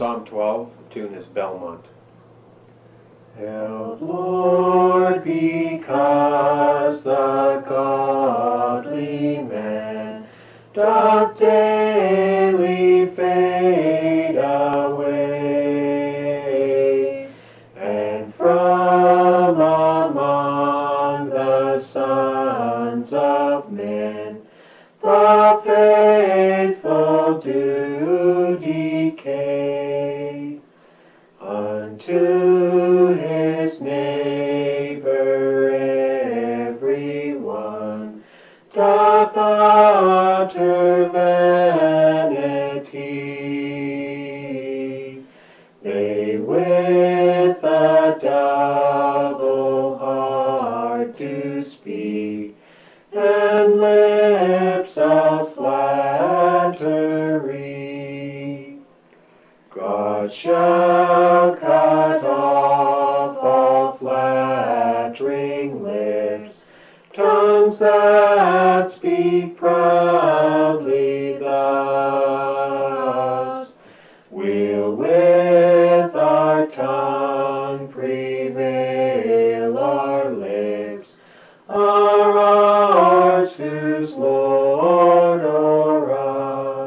Psalm 12, the tune is Belmont. Help, Lord, because the godly man doth daily fade away, and from among the sons of men the faithful do deal decay unto his neighbor every one doth utter vanity. They with a double heart to speak and lips of God shall cut off all flattering lips, tongues that speak proudly thus. We'll with our tongue prevail, our lips are ours who's Lord or us.